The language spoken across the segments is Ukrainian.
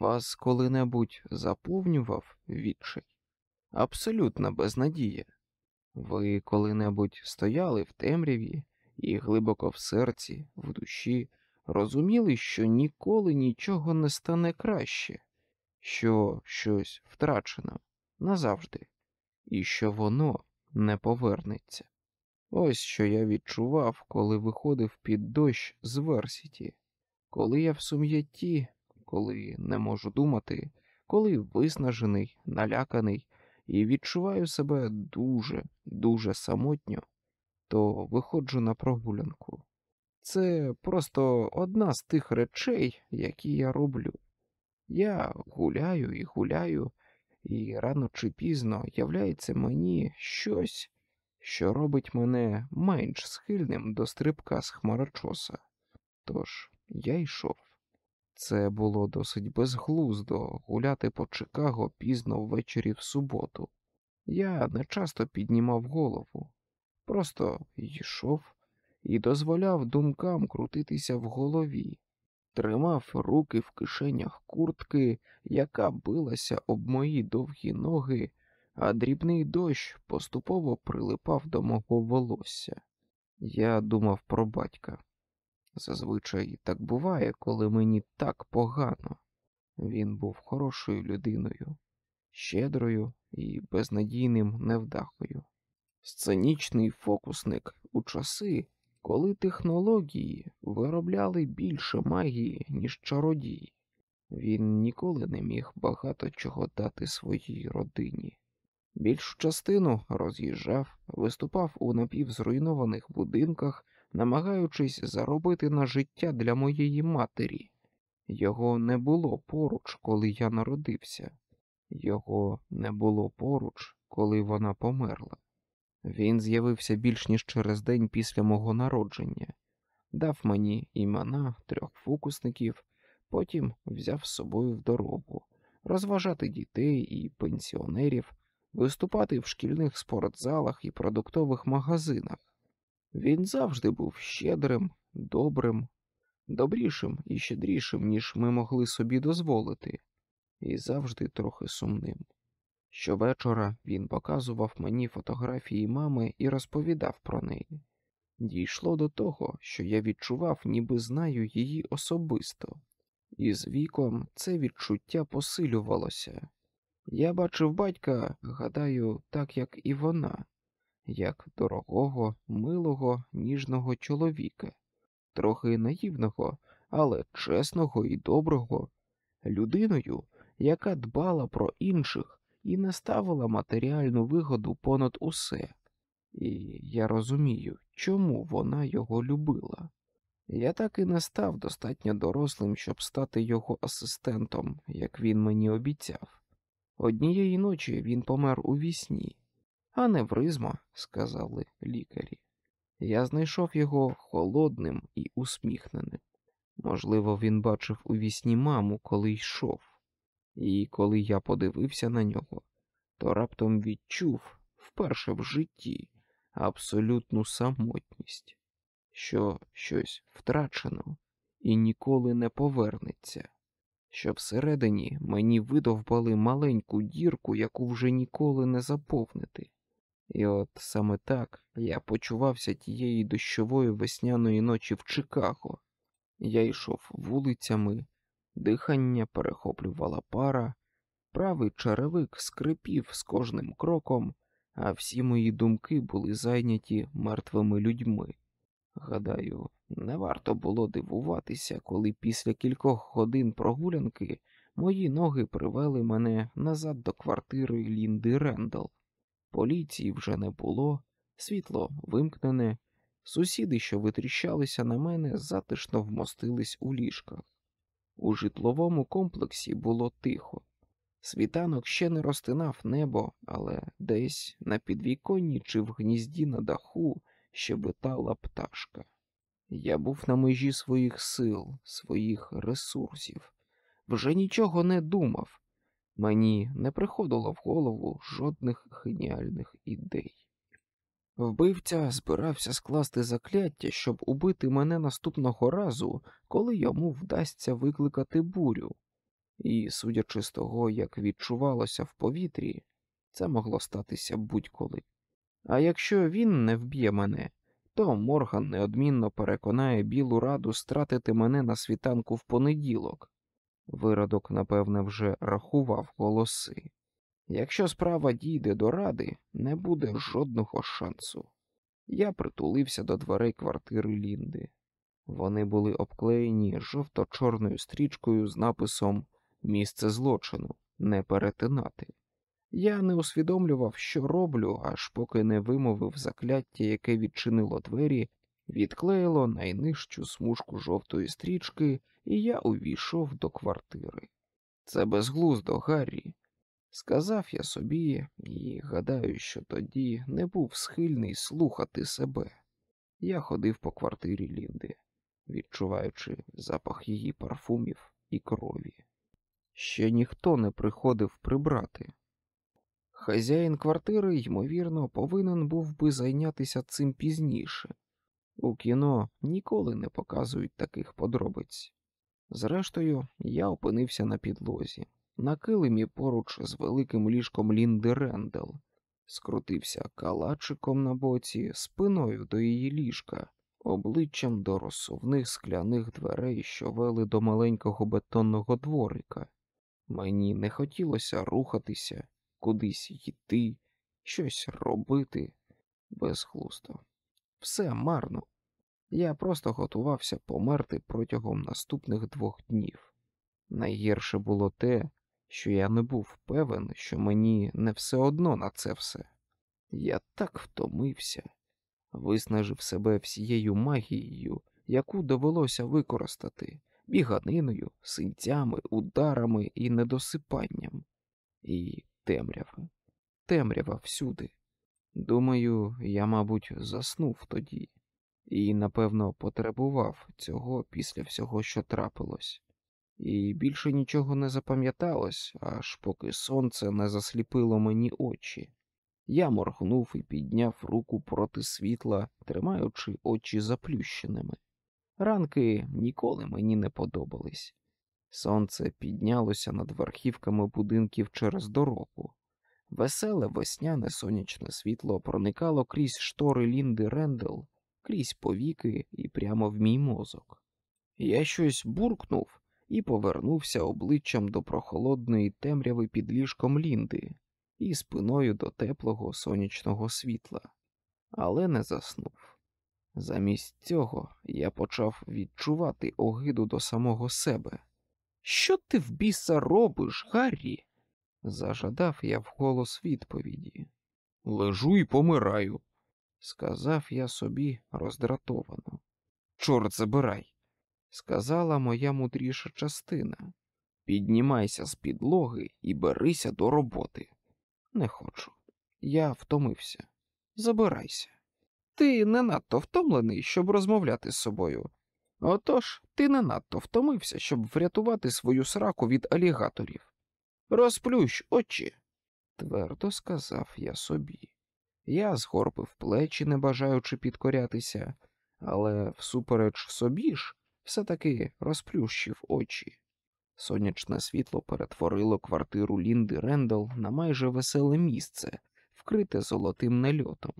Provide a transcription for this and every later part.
Вас коли-небудь заповнював відчай? Абсолютна безнадія. Ви коли-небудь стояли в темряві і глибоко в серці, в душі, розуміли, що ніколи нічого не стане краще, що щось втрачено назавжди, і що воно не повернеться. Ось що я відчував, коли виходив під дощ з Версіті, коли я в сум'ятті, коли не можу думати, коли виснажений, наляканий і відчуваю себе дуже, дуже самотньо, то виходжу на прогулянку. Це просто одна з тих речей, які я роблю. Я гуляю і гуляю, і рано чи пізно являється мені щось, що робить мене менш схильним до стрибка з хмарочоса. Тож я йшов. Це було досить безглуздо гуляти по Чикаго пізно ввечері в суботу. Я не часто піднімав голову, просто йшов і дозволяв думкам крутитися в голові, тримав руки в кишенях куртки, яка билася об мої довгі ноги, а дрібний дощ поступово прилипав до мого волосся. Я думав про батька. Зазвичай так буває, коли мені так погано. Він був хорошою людиною, щедрою і безнадійним невдахою. Сценічний фокусник у часи, коли технології виробляли більше магії, ніж чародії. Він ніколи не міг багато чого дати своїй родині. Більшу частину роз'їжджав, виступав у напівзруйнованих будинках намагаючись заробити на життя для моєї матері. Його не було поруч, коли я народився, його не було поруч, коли вона померла. Він з'явився більш ніж через день після мого народження, дав мені імена трьох фокусників, потім взяв з собою в дорогу, розважати дітей і пенсіонерів, виступати в шкільних спортзалах і продуктових магазинах. Він завжди був щедрим, добрим, добрішим і щедрішим, ніж ми могли собі дозволити, і завжди трохи сумним. Щовечора він показував мені фотографії мами і розповідав про неї. Дійшло до того, що я відчував, ніби знаю її особисто, і з віком це відчуття посилювалося. Я бачив батька, гадаю, так як і вона як дорогого, милого, ніжного чоловіка, трохи наївного, але чесного і доброго, людиною, яка дбала про інших і не ставила матеріальну вигоду понад усе. І я розумію, чому вона його любила. Я так і не став достатньо дорослим, щоб стати його асистентом, як він мені обіцяв. Однієї ночі він помер у вісні, Аневризма, сказали лікарі. Я знайшов його холодним і усміхненим. Можливо, він бачив у вісні маму, коли йшов, і коли я подивився на нього, то раптом відчув вперше в житті абсолютну самотність, що щось втрачено і ніколи не повернеться, що всередині мені видовбали маленьку дірку, яку вже ніколи не заповнити. І от саме так я почувався тієї дощової весняної ночі в Чикаго. Я йшов вулицями, дихання перехоплювала пара, правий черевик скрипів з кожним кроком, а всі мої думки були зайняті мертвими людьми. Гадаю, не варто було дивуватися, коли після кількох годин прогулянки мої ноги привели мене назад до квартири Лінди Рендал. Поліції вже не було, світло вимкнене, сусіди, що витріщалися на мене, затишно вмостились у ліжках. У житловому комплексі було тихо. Світанок ще не розтинав небо, але десь на підвіконні чи в гнізді на даху щебетала пташка. Я був на межі своїх сил, своїх ресурсів, вже нічого не думав, Мені не приходило в голову жодних геніальних ідей. Вбивця збирався скласти закляття, щоб убити мене наступного разу, коли йому вдасться викликати бурю. і, судячи з того, як відчувалося в повітрі, це могло статися будь-коли. А якщо він не вб'є мене, то Морган неодмінно переконає білу раду стратити мене на світанку в понеділок. Виродок, напевне, вже рахував голоси. Якщо справа дійде до ради, не буде жодного шансу. Я притулився до дверей квартири Лінди. Вони були обклеєні жовто-чорною стрічкою з написом Місце злочину не перетинати. Я не усвідомлював, що роблю, аж поки не вимовив закляття, яке відчинило двері, відклеїло найнижчу смужку жовтої стрічки, і я увійшов до квартири. Це безглуздо, Гаррі, сказав я собі, і гадаю, що тоді не був схильний слухати себе. Я ходив по квартирі Лінди, відчуваючи запах її парфумів і крові. Ще ніхто не приходив прибрати. Хазяїн квартири, ймовірно, повинен був би зайнятися цим пізніше. У кіно ніколи не показують таких подробиць. Зрештою, я опинився на підлозі, на килимі поруч з великим ліжком Лінди Рендел, скрутився калачиком на боці, спиною до її ліжка, обличчям до розсувних скляних дверей, що вели до маленького бетонного дворика. Мені не хотілося рухатися, кудись йти, щось робити безглуздо. Все марно. Я просто готувався померти протягом наступних двох днів. Найгірше було те, що я не був певен, що мені не все одно на це все. Я так втомився, виснажив себе всією магією, яку довелося використати, біганиною, синцями, ударами і недосипанням, і темрява, темрява всюди. Думаю, я, мабуть, заснув тоді і, напевно, потребував цього після всього, що трапилось, і більше нічого не запам'яталось, аж поки сонце не засліпило мені очі. Я моргнув і підняв руку проти світла, тримаючи очі заплющеними. Ранки ніколи мені не подобались. Сонце піднялося над верхівками будинків через дорогу. Веселе весняне сонячне світло проникало крізь штори Лінди Рендел, крізь повіки і прямо в мій мозок. Я щось буркнув і повернувся обличчям до прохолодної темряви під ліжком Лінди і спиною до теплого сонячного світла, але не заснув. Замість цього я почав відчувати огиду до самого себе. Що ти в біса робиш, Гаррі? зажадав я вголос відповіді. Лежу і помираю, сказав я собі роздратовано. Чорт забирай, сказала моя мудріша частина. Піднімайся з підлоги і берися до роботи. Не хочу. Я втомився. Забирайся. Ти не надто втомлений, щоб розмовляти з собою. Отож, ти не надто втомився, щоб врятувати свою сраку від алігаторів. Розплющ очі, твердо сказав я собі. Я згорбив плечі, не бажаючи підкорятися, але, всупереч собі ж, все таки розплющив очі. Сонячне світло перетворило квартиру Лінди Рендал на майже веселе місце, вкрите золотим нальотом.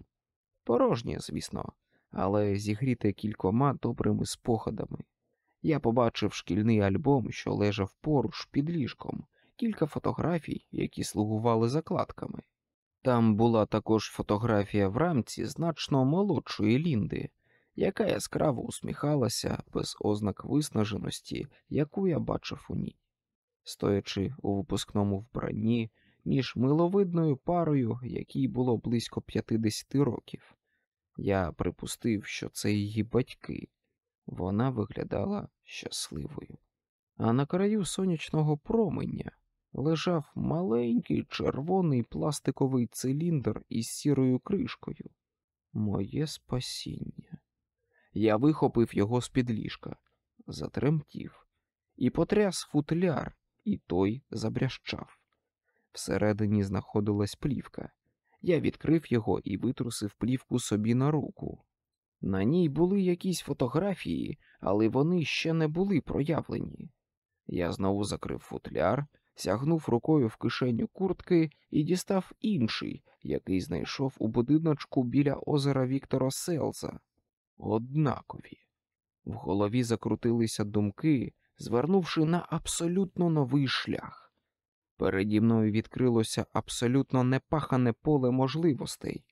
Порожнє, звісно, але зігріте кількома добрими спогадами. Я побачив шкільний альбом, що лежав поруч під ліжком, кілька фотографій, які слугували закладками. Там була також фотографія в рамці значно молодшої Лінди, яка яскраво усміхалася без ознак виснаженості, яку я бачив у ній. Стоячи у випускному вбранні між миловидною парою, якій було близько 50 років, я припустив, що це її батьки. Вона виглядала щасливою. А на краю сонячного променя лежав маленький червоний пластиковий циліндр із сірою кришкою. Моє спасіння. Я вихопив його з під ліжка, затремтів, і потряс футляр, і той забрящав. Всередині знаходилась плівка. Я відкрив його і витрусив плівку собі на руку. На ній були якісь фотографії, але вони ще не були проявлені. Я знову закрив футляр, сягнув рукою в кишеню куртки і дістав інший, який знайшов у будиночку біля озера Віктора Селза. Однакові. В голові закрутилися думки, звернувши на абсолютно новий шлях. Переді мною відкрилося абсолютно непахане поле можливостей,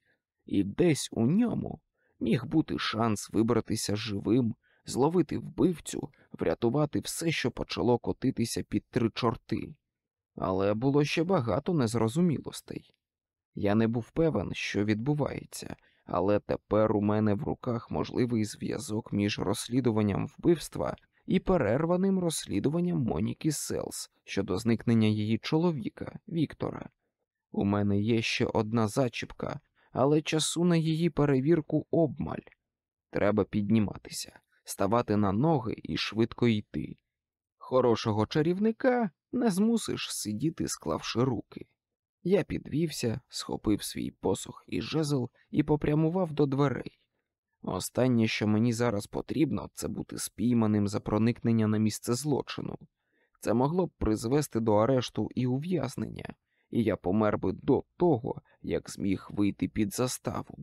і десь у ньому міг бути шанс вибратися живим, зловити вбивцю, врятувати все, що почало котитися під три чорти. Але було ще багато незрозумілостей. Я не був певен, що відбувається, але тепер у мене в руках можливий зв'язок між розслідуванням вбивства і перерваним розслідуванням Моніки Селс щодо зникнення її чоловіка Віктора. У мене є ще одна зачіпка, але часу на її перевірку обмаль. Треба підніматися, ставати на ноги і швидко йти. Хорошого чарівника не змусиш сидіти, склавши руки. Я підвівся, схопив свій посох і жезл і попрямував до дверей. Останнє, що мені зараз потрібно, це бути спійманим за проникнення на місце злочину. Це могло б призвести до арешту і ув'язнення, і я помер би до того, як зміг вийти під заставу.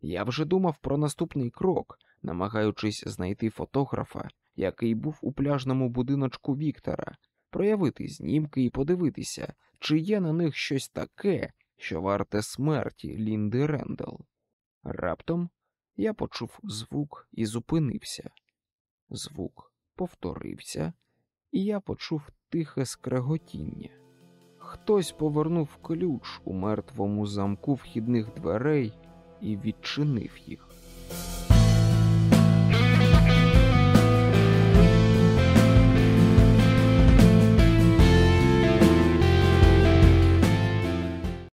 Я вже думав про наступний крок, намагаючись знайти фотографа, який був у пляжному будиночку Віктора, проявити знімки і подивитися, чи є на них щось таке, що варте смерті Лінди Рендел. Раптом я почув звук і зупинився. Звук повторився, і я почув тихе скреготіння. Хтось повернув ключ у мертвому замку вхідних дверей і відчинив їх.